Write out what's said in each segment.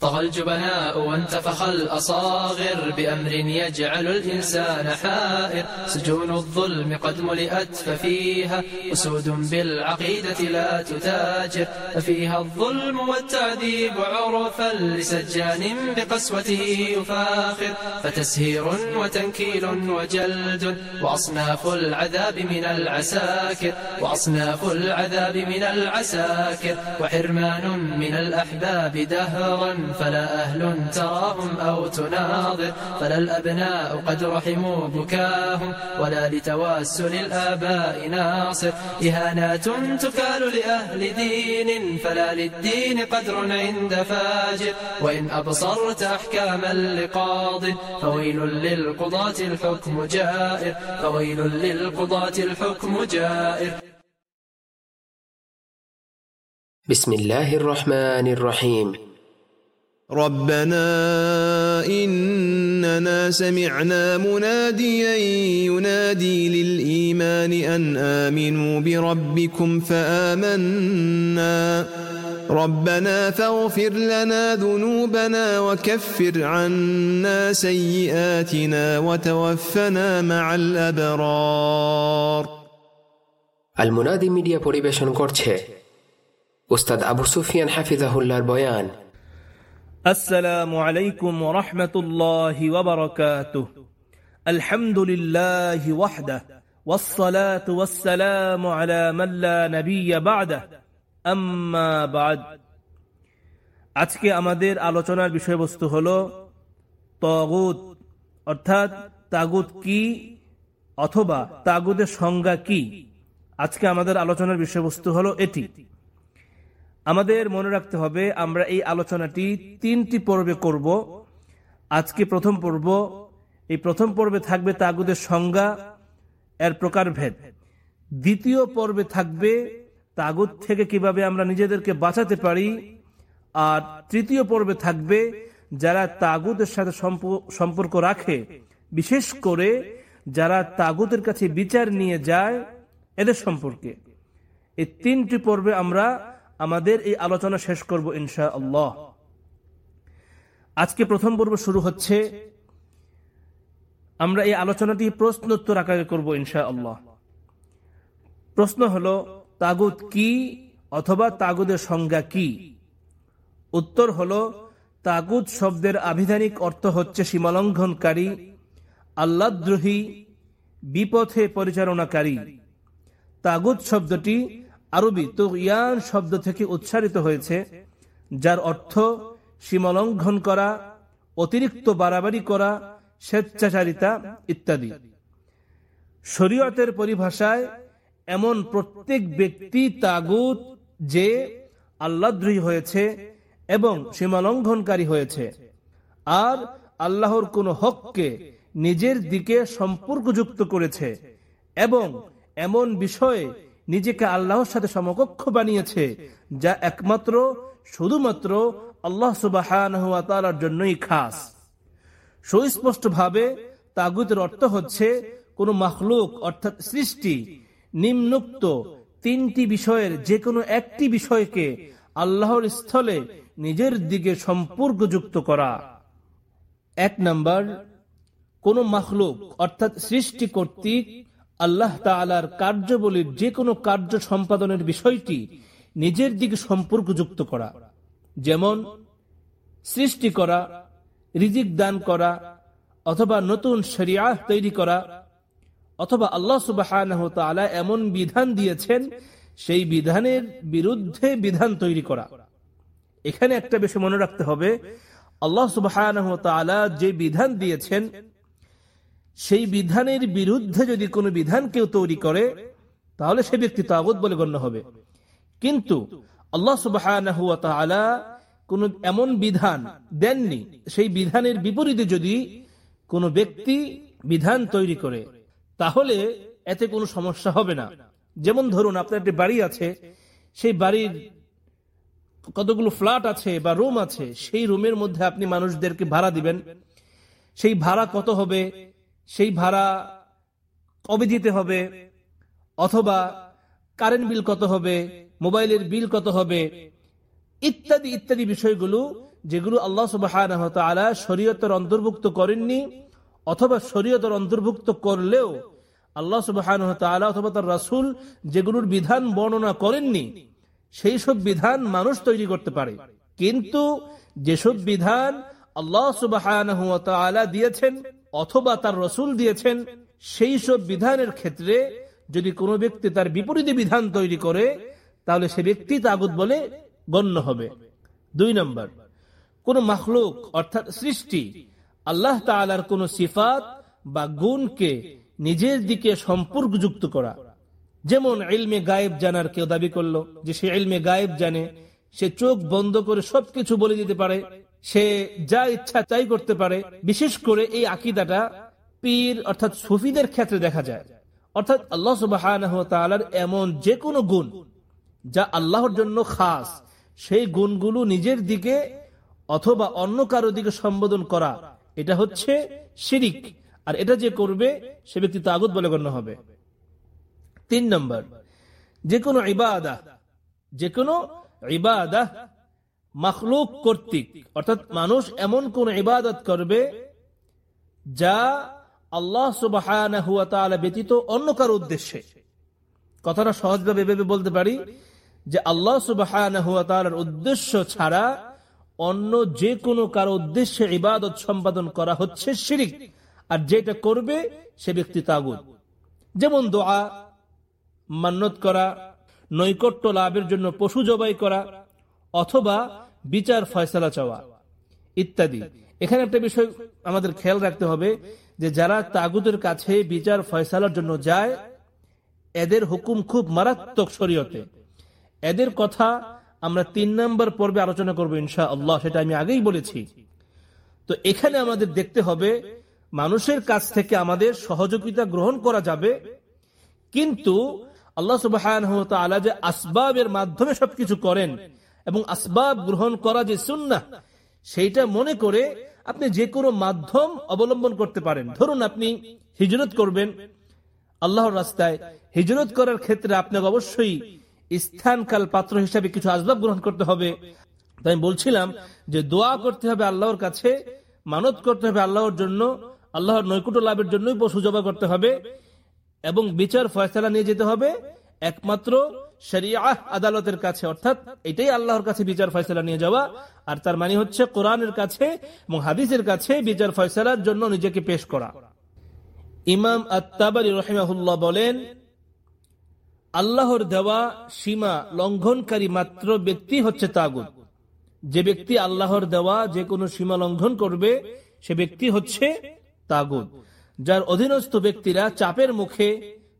طغى الجبناء وانتفخ الأصاغر بأمر يجعل الإنسان حائر. سجون الظلم قد ملئت ففيها أسود بالعقيدة لا تتاجر. ففيها الظلم والتعذيب عرفا لسجان بقسوته يفاخر. فتسهير وتنكيل وجلد وأصناف العذاب من العساكر. وأصناف العذاب من العساكر. وحرمان من الأحباب دهرا فلا أهل تراهم أو تناظر فلا الأبناء قد رحموا بكاهم ولا لتواسل الآباء ناصر. إهانات تكال لأهل دين فلا للدين قدر عند فاجر. وإن أبصرت أحكاما لقاض فويل للقضاة الحكم جائر. فويل للقضاة الحكم جائر. بسم الله الرحمن الرحيم. ربنا إننا سمعنا مناديا ينادي للإيمان أن آمنوا بربكم فآمنا ربنا فاغفر لنا ذنوبنا وكفر عنا سيئاتنا وتوفنا مع الأبرار المنادي media পরিবেশন করছে উস্তাদ আবু সুফিয়ান হাফিজাহুল্লাহর বয়ান السلام عليكم ورحمة الله وبركاته الحمد لله وحده والصلاة والسلام على من لا نبي بعده أما بعد আজকে আমাদের আলোচনার বিষয়বস্তু হল তগুত অর্থাৎ তাগুত কি অথবা তাগুদের সংজ্ঞা কি আজকে আমাদের আলোচনার বিষয়বস্তু হলো এটি আমাদের মনে রাখতে হবে, আমরা এই আলোচনাটি তিনটি পর্বে করব। আজকে প্রথম পর্ব, এই প্রথম পর্বে থাকবে তাগুদের সংজ্ঞা, এর প্রকারভেদ। দ্বিতীয় পর্বে থাকবে তাগুদ থেকে কীভাবে আমরা নিজেদেরকে বাঁচাতে পারি, আর তৃতীয় পর্বে থাকবে যারা তাগুদের সাথে সম্পর্ক রাখে, বিশেষ করে যারা তাগুদের কাছে বিচার নিয়ে যায়, এদের সম্পর্কে। এই তিনটি পর্বে আমরা আমাদের এই আলোচনা শেষ করব ইনশা আল্লাহ আজকে প্রথম পর্ব শুরু হচ্ছে, আমরা এই আলোচনাটি প্রশ্নোত্তর আকারে করব ইনশা আল্লাহ প্রশ্ন হল তাগুদ কি অথবা তাগুদের সংজ্ঞা কি? উত্তর হল তাগুদ শব্দের আবিধানিক অর্থ হচ্ছে সীমালঙ্ঘনকারী, আল্লাদ্রোহী, বিপথে পরিচালনাকারী। তাগুদ শব্দটি আরবি তো তুগিয়ান শব্দ থেকে উচ্চারিত হয়েছে, যার অর্থ সীমালঙ্ঘন করা, অতিরিক্ত বাড়াবাড়ি করা, স্বেচ্ছাচারিতা ইত্যাদি। শরীয়তের পরিভাষায় এমন প্রত্যেক ব্যক্তি তাগুত যে আল্লাদ্রোহী হয়েছে এবং সীমালঙ্ঘনকারী হয়েছে, আর আল্লাহর কোন হককে নিজের দিকে সম্পর্কযুক্ত করেছে এবং এমন বিষয়ে নিজেকে আল্লাহর সাথে সমকক্ষ বানিয়েছে, যা একমাত্র, শুধুমাত্র আল্লাহ সুবাহ জন্যই খাস। সুস্পষ্ট ভাবে তাগুতের অর্থ হচ্ছে, কোন মাখলুক অর্থাৎ সৃষ্টি, নিম্নুক্ত তিনটি বিষয়ের যে কোনো একটি বিষয়কে আল্লাহর স্থলে নিজের দিকে সম্পর্কযুক্ত করা। এক নাম্বার, কোন মাখলুক অর্থাৎ সৃষ্টি কর্তৃক আল্লাহ তালার কার্যবলীর যে কোনো কার্য সম্পাদনের বিষয়টি নিজের দিকে সম্পর্কযুক্ত করা। যেমন, সৃষ্টি করা, রিজিক দান করা, অথবা নতুন শরিয়া তৈরি করা, অথবা আল্লাহ সুবাহ এমন বিধান দিয়েছেন, সেই বিধানের বিরুদ্ধে বিধান তৈরি করা। এখানে একটা বিষয় মনে রাখতে হবে, আল্লাহ সুবাহ যে বিধান দিয়েছেন সেই বিধানের বিরুদ্ধে যদি কোনো বিধান কেউ তৈরি করে, তাহলে সে ব্যক্তি তাগত বলে গণ্য হবে। কিন্তু আল্লাহ সুবাহ কোন এমন বিধান দেননি, সেই বিধানের বিপরীতে যদি কোনো ব্যক্তি বিধান তৈরি করে, তাহলে এতে কোনো সমস্যা হবে না। যেমন ধরুন, আপনার একটি বাড়ি আছে, সেই বাড়ির কতগুলো ফ্ল্যাট আছে বা রুম আছে, সেই রুমের মধ্যে আপনি মানুষদেরকে ভাড়া দিবেন। সেই ভাড়া কত হবে? সেই ভাড়া কবে দিতে হবে? অথবা কারেন্ট বিল কত হবে? মোবাইলের বিল কত হবে? ইত্যাদি ইত্যাদি বিষয়গুলো যেগুলো আল্লাহ সুবাহ শরীয়তের অন্তর্ভুক্ত করেননি অথবা শরীয়তের অন্তর্ভুক্ত করলেও আল্লাহ সুবাহ অথবা তার রাসুল যেগুলোর বিধান বর্ণনা করেননি, সেই সব বিধান মানুষ তৈরি করতে পারে। কিন্তু যেসব বিধান আল্লাহ সুবাহ দিয়েছেন অথবা তার রসুল দিয়েছেন, সেই সব বিধানের ক্ষেত্রে যদি কোনো ব্যক্তি তার বিপরীতে বিধান তৈরি করে, তাহলে সে ব্যক্তি তাগুদ বলে গণ্য হবে। দুই নম্বর, কোন মখলুক অর্থাৎ সৃষ্টি আল্লাহ তালার কোন সিফাত বা গুণকে নিজের দিকে সম্পর্কযুক্ত করা। যেমন ইলমে গায়েব জানার কেউ দাবি করল যে সে ইলমে গায়েব জানে, সে চোখ বন্ধ করে সবকিছু বলে দিতে পারে। সে যা ইচ্ছা তাই করতে পারে। বিশেষ করে এই আকিদাটা পীর অর্থাৎ সুফিদের ক্ষেত্রে দেখা যায়। অর্থাৎ আল্লাহ সুবাহ এমন যে কোনো গুণ যা আল্লাহর জন্য খাস, সেই গুণগুলো নিজের দিকে অথবা অন্য কারও দিকে সম্বোধন করা, এটা হচ্ছে শিরিক। আর এটা যে করবে, সে ব্যক্তি তাগুদ বলে গণ্য হবে। তিন নম্বর যে কোনো ইবাদা যে কোনো ইবাদা মখলুক কর্তৃক, অর্থাৎ মানুষ এমন কোন ইবাদত করবে যা আল্লাহ সুবাহ ব্যতীত অন্য কারও উদ্দেশ্যে। কথাটা সহজভাবে ভেবে বলতে পারি যে আল্লাহ সুবাহ উদ্দেশ্য ছাড়া অন্য যে কোনো কারও উদ্দেশ্যে ইবাদত সম্পাদন করা হচ্ছে শিরিক, আর যেটা করবে সে ব্যক্তি তাগুদ যেমন দোয়া, মান্নত করা, নৈকট্য লাভের জন্য পশু জবাই করা অথবা বিচার ফয়সলা চাওয়া, ইত্যাদি। এখানে একটা বিষয় আমাদের খেয়াল রাখতে হবে যে যারা তাগুদের কাছে বিচার ফয়সালার জন্য যায়, এদের হুকুম খুব মারাত্মক শরীয়তে। এদের কথা আমরা তিন নম্বর পর্বে আলোচনা করব ইনশা আল্লাহ সেটা আমি আগেই বলেছি। তো এখানে আমাদের দেখতে হবে, মানুষের কাছ থেকে আমাদের সহযোগিতা গ্রহণ করা যাবে, কিন্তু আল্লাহ সুবাহ যে আসবাবের মাধ্যমে সবকিছু করেন এবং আসবাব গ্রহণ করা যে সুন্না সেইটা মনে করে আপনি যে কোনো মাধ্যম অবলম্বন করতে পারেন। ধরুন আপনি হিজরত করবেন, আল্লাহর রাস্তায় হিজরত করার ক্ষেত্রে আপনাকে অবশ্যই স্থানকাল পাত্র হিসাবে কিছু আসবাব গ্রহণ করতে হবে। তাই বলছিলাম যে দোয়া করতে হবে আল্লাহর কাছে, মানত করতে হবে আল্লাহর জন্য, আল্লাহর নৈকুট লাভের জন্যই পশু জবা করতে হবে এবং বিচার ফয়সলা নিয়ে যেতে হবে। একমাত্র শরিয়াহ আদালতের কাছে, অর্থাৎ এটাই আল্লাহর কাছে বিচার ফয়সলা নিয়ে যাওয়া। আর তার মানে হচ্ছে কোরআনের কাছে এবং হাদিসের কাছে বিচার ফয়সলার জন্য নিজেকে পেশ করা। ইমাম আত্মাবারি রহিমাহুল্লাহ বলেন, আল্লাহর দেওয়া সীমা লঙ্ঘনকারী মাত্র ব্যক্তি হচ্ছে তাগুদ যে ব্যক্তি আল্লাহর দেওয়া যে কোনো সীমা লঙ্ঘন করবে, সে ব্যক্তি হচ্ছে তাগুদ যার অধীনস্থ ব্যক্তিরা চাপের মুখে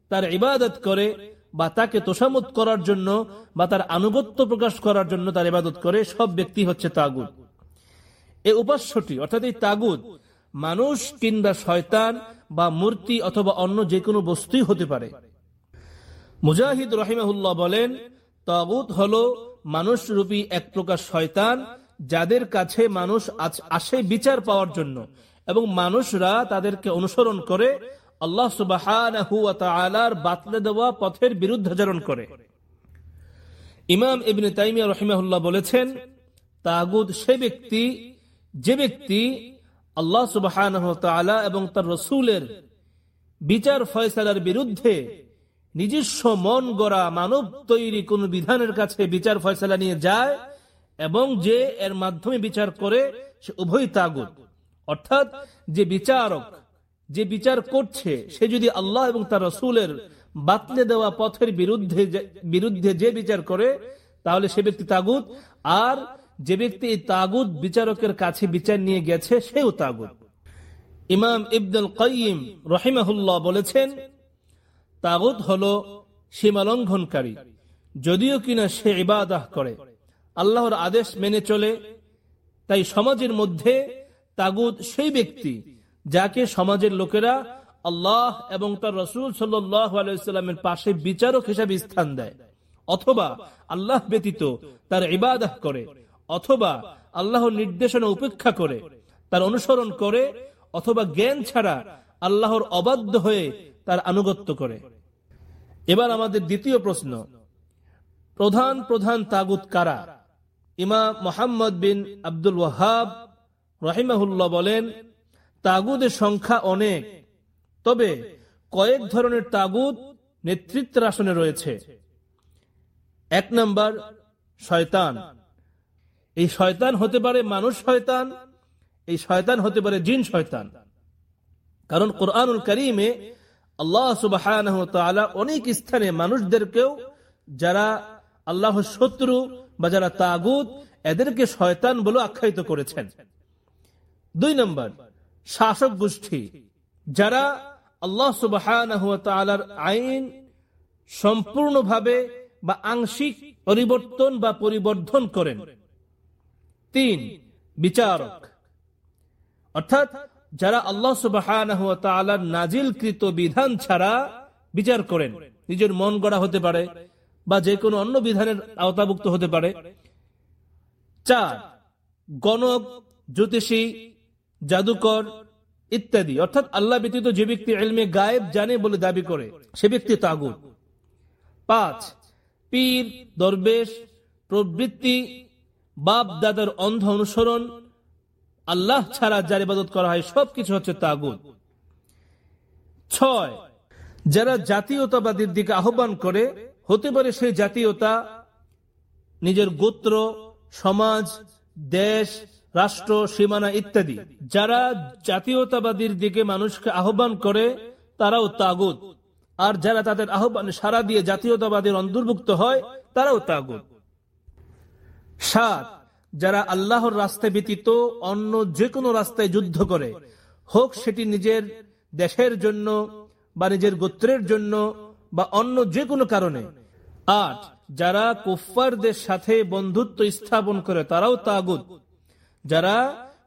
তার ইবাদত করে বা তাকে তোষামত করার জন্য বা তার আনুগত্য প্রকাশ করার জন্য তার ইবাদত করে সব ব্যক্তি হচ্ছে তাগুদ এই উপাস্যটি, অর্থাৎ এই তাগুদ মানুষ কিংবা শয়তান বা মূর্তি অথবা অন্য যে কোনো বস্তুই হতে পারে। মুজাহিদ রহিমাহুল্লাহ বলেন, তাগুত হল মানুষ রূপী এক প্রকার শয়তান যাদের কাছে মানুষ আসে বিচার পাওয়ার জন্য এবং মানুষরা তাদেরকে অনুসরণ করে আল্লাহ সুবাহ বাতলে দেওয়া পথের বিরুদ্ধাচরণ করে। ইমাম ইবনে তাইমিয়া রহিমাহুল্লাহ বলেছেন তাগুদ সে ব্যক্তি, যে ব্যক্তি আল্লাহ সুবাহ এবং তার রসুলের বিচার ফয়সালার বিরুদ্ধে নিজস্ব মন গড়া মানব তৈরি কোন বিধানের কাছে বিচার ফয়সলা নিয়ে যায় এবং যে এর মাধ্যমে বিচার করে, সে উভয় তাগুদ অর্থাৎ যে বিচারক যে বিচার করছে, সে যদি আল্লাহ এবং তার রসুলের বাতলে দেওয়া পথের বিরুদ্ধে বিরুদ্ধে যে বিচার করে, তাহলে সে ব্যক্তি তাগুদ আর যে ব্যক্তি এই তাগুদ বিচারকের কাছে বিচার নিয়ে গেছে, সেও তাগুদ ইমাম ইবদুল কয়িম রহিমাহুল্লাহ বলেছেন তাগুদ হল সীমালঙ্ঘনকারী যদিও কিনা সে ইবাদাহ করে, আল্লাহর আদেশ মেনে চলে, তাই সমাজের মধ্যে তাগুদ সেই ব্যক্তি যাকে সমাজের লোকেরা আল্লাহ এবং তার রসুল সাল্লামের পাশে বিচারক হিসাবে স্থান দেয়। অথবা আল্লাহ ব্যতীত তার ইবাদাহ করে, অথবা আল্লাহর নির্দেশনা উপেক্ষা করে, তার অনুসরণ করে, অথবা জ্ঞান ছাড়া আল্লাহর অবাধ্য হয়ে তার আনুগত্য করে। এবার আমাদের দ্বিতীয় প্রশ্ন, প্রধান প্রধান তাগুত কারা? ইমা মোহাম্মদ বিন আব্দুল ওয়াহাব রহিমাহুল্লাহ বলেন তাগুদের সংখ্যা অনেক। তবে কয়েক ধরনের তাগুদ নেতৃত্বের আসনে রয়েছে। এক নম্বর, শয়তান। এই শয়তান হতে পারে মানুষ শয়তান, এই শয়তান হতে পারে জিন শয়তান। কারণ কোরআনুল করিমে আল্লাহ সুবাহ অনেক স্থানে মানুষদেরকেও যারা আল্লাহ শত্রু বা যারা তাগুদ এদেরকে শয়তান বলে আখ্যায়িত করেছেন। দুই নম্বর শাসক গোষ্ঠী যারা আল্লাহ সুবাহ আইন সম্পূর্ণভাবে বা আংশিক পরিবর্তন বা পরিবর্ধন করেন। তিন, বিচারক। অর্থাৎ যারা আল্লাহ সুবাহ নাজিলকৃত বিধান ছাড়া বিচার করেন, নিজের মন গড়া হতে পারে বা যে কোনো অন্য বিধানের আওতাভুক্ত হতে পারে। চার, গণক, জ্যোতিষী জাদুকর ইত্যাদি। অর্থাৎ আল্লাহ ব্যতীত যে ব্যক্তি এলমে গায়েব জানে বলে দাবি করে, সে ব্যক্তি তাগুত। পাঁচ, পীর, দরবেশ, প্রবৃত্তি বাপ দাদার অন্ধ অনুসরণ, আল্লাহ ছাড়া যার ইবাদত করা হয় সবকিছু হচ্ছে তাগুত। ছয়, যারা জাতীয়তাবাদীর দিকে আহ্বান করে, হতে পারে সেই জাতীয়তা নিজের গোত্র, সমাজ, দেশ রাষ্ট্র, সীমানা ইত্যাদি। যারা জাতীয়তাবাদীর দিকে মানুষকে আহ্বান করে, তারাও তাগুত। আর যারা তাদের আহ্বানে সারা দিয়ে জাতীয়তাবাদের অন্তর্ভুক্ত হয়, তারাও তাগুত। সাত, যারা আল্লাহর রাস্তায় ব্যতীত অন্য যে কোনো রাস্তায় যুদ্ধ করে, হোক সেটি নিজের দেশের জন্য বা নিজের গোত্রের জন্য বা অন্য যে কোনো কারণে। আট, যারা কুফারদের সাথে বন্ধুত্ব স্থাপন করে, তারাও তাগুত। যারা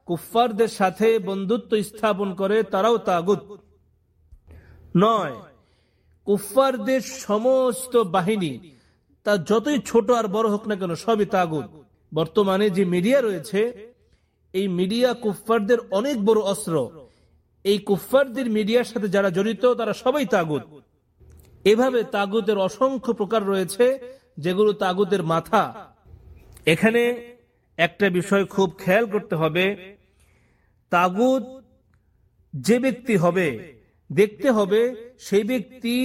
কুফারদের সাথে বন্ধুত্ব স্থাপন করে, তারাও তাগুত। নয় কুফারদের সমস্ত বাহিনী, তা যতই ছোট আর বড় হোক না কেন, সবই তাগুত। বর্তমানে যে মিডিয়া রয়েছে, এই মিডিয়া কুফফারদের অনেক বড় অস্ত্র। এই কুফফারদের মিডিয়ার সাথে যারা জড়িত, তারা সবাই তাগুত। এভাবে তাগুতের অসংখ্য প্রকার রয়েছে, যেগুলো তাগুতের মাথা। এখানে একটা বিষয় খুব খেয়াল করতে হবে। তাগুত যে ব্যক্তি হবে, দেখতে হবে সেই ব্যক্তি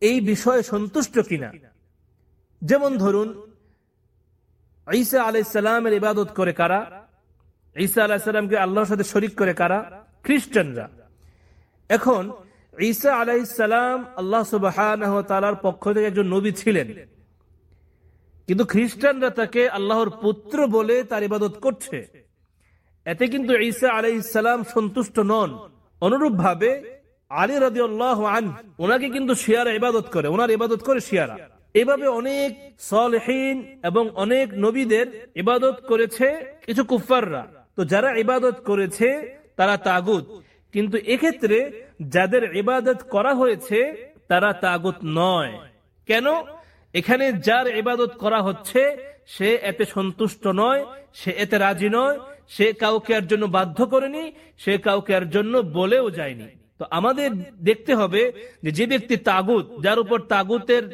এই বিষয়ে সন্তুষ্ট কিনা। যেমন ধরুন, ঈসা আলাইসালামের ইবাদত করে কারা? ঈসা আলাহিসাল্লামকে আল্লাহর সাথে শরিক করে কারা? খ্রিস্টানরা। এখন, ঈসা আলাইসালাম আল্লাহ সুবাহ পক্ষ থেকে একজন নবী ছিলেন। কিন্তু খ্রিস্টানরা তাকে আল্লাহর পুত্র বলে তার ইবাদত করছে। এতে কিন্তু ঈসা আলাইসালাম সন্তুষ্ট নন। অনুরূপ ভাবে আলী রাজি আল্লাহ আন ওনাকে কিন্তু শিয়ারা ইবাদত করে, ওনার ইবাদত করে শিয়ারা। এভাবে অনেক সলহীন এবং অনেক নবীদের ইবাদত করেছে কিছু কুফাররা তো যারা ইবাদত করেছে, তারা তাগুত। কিন্তু এক্ষেত্রে যাদের ইবাদত করা হয়েছে, তারা তাগুত নয়। কেন? এখানে যার ইবাদত করা হচ্ছে, সে এতে সন্তুষ্ট নয়, সে এতে রাজি নয়, সে কাউকে আর জন্য বাধ্য করেনি, সে কাউকে আর জন্য বলেও যায়নি। তো আমাদের দেখতে হবে যে যে ব্যক্তি তাগুত, যার উপর তাগুতের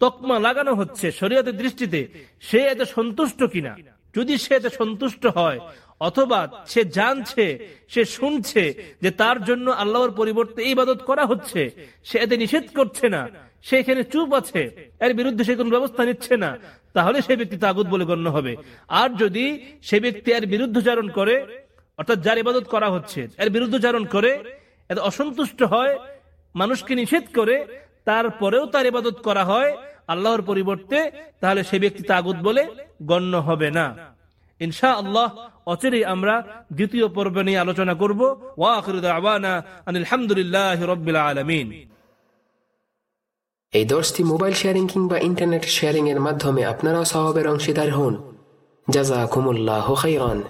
তকমা লাগানো হচ্ছে শরীয়তের দৃষ্টিতে, সে এতে সন্তুষ্ট কিনা? যদি সে এতে সন্তুষ্ট হয়, অথবা সে জানছে, সে শুনছে যে তার জন্য আল্লাহর পরিবর্তে এই বাদত করা হচ্ছে, সে এতে নিষেধ করছে না সে এখানে চুপ আছে। এর বিরুদ্ধে সে কোন ব্যবস্থা নিচ্ছে না। তাহলে সে ব্যক্তি তাগুদ বলে গণ্য হবে। আর যদি সে ব্যক্তি এর বিরুদ্ধচারণ করে, অর্থাৎ যার ইবাদত করা হচ্ছে, এর বিরুদ্ধচারণ করে, এত অসন্তুষ্ট হয়, মানুষকে নিষেধ করে, তারপরেও তার ইবাদত করা হয়, আল্লাহর পরিবর্তে, তাহলে সে ব্যক্তি তাগুদ বলে গণ্য হবে না। ইনশা আল্লাহ অচিরেই আমরা দ্বিতীয় পর্ব নিয়ে আলোচনা করব। ওয়া না আনিল আলহামদুলিল্লাহ রবিল আলমিন। এই দশটি মোবাইল শেয়ারিং কিংবা ইন্টারনেট শেয়ারিং এর মাধ্যমে আপনারাও স্বভাবের অংশীদার হন। জাজা কুমুল্লাহ খাইরান।